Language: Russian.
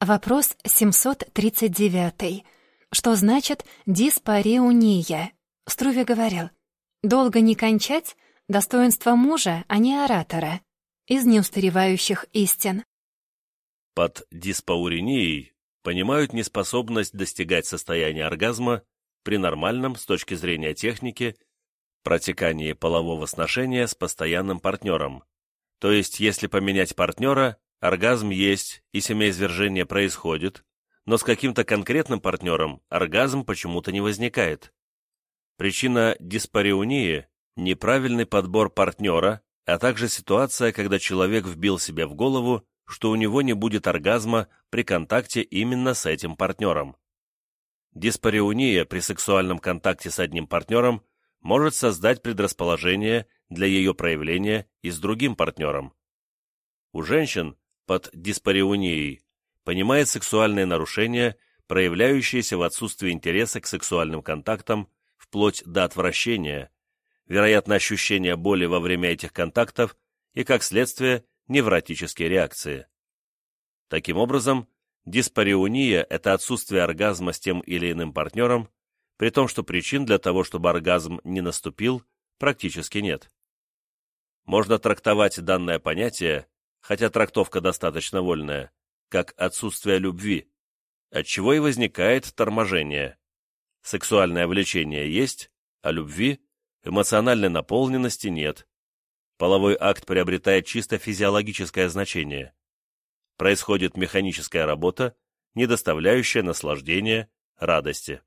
Вопрос 739. Что значит диспареуния? Струве говорил, «Долго не кончать — достоинство мужа, а не оратора» из неустаревающих истин. Под диспауренией понимают неспособность достигать состояния оргазма при нормальном, с точки зрения техники, протекании полового сношения с постоянным партнером. То есть, если поменять партнера, оргазм есть и семяизвержение происходит, но с каким-то конкретным партнером оргазм почему-то не возникает. Причина диспареунии – неправильный подбор партнера, а также ситуация, когда человек вбил себе в голову, что у него не будет оргазма при контакте именно с этим партнером. Диспареуния при сексуальном контакте с одним партнером может создать предрасположение для ее проявления и с другим партнером. У женщин под диспареунией понимает сексуальные нарушения, проявляющиеся в отсутствии интереса к сексуальным контактам, вплоть до отвращения, вероятно, ощущение боли во время этих контактов и, как следствие, невротические реакции. Таким образом, диспареуния – это отсутствие оргазма с тем или иным партнером, при том, что причин для того, чтобы оргазм не наступил, практически нет. Можно трактовать данное понятие, хотя трактовка достаточно вольная, как отсутствие любви, от чего и возникает торможение. Сексуальное влечение есть, а любви, эмоциональной наполненности нет. Половой акт приобретает чисто физиологическое значение. Происходит механическая работа, не доставляющая наслаждения, радости.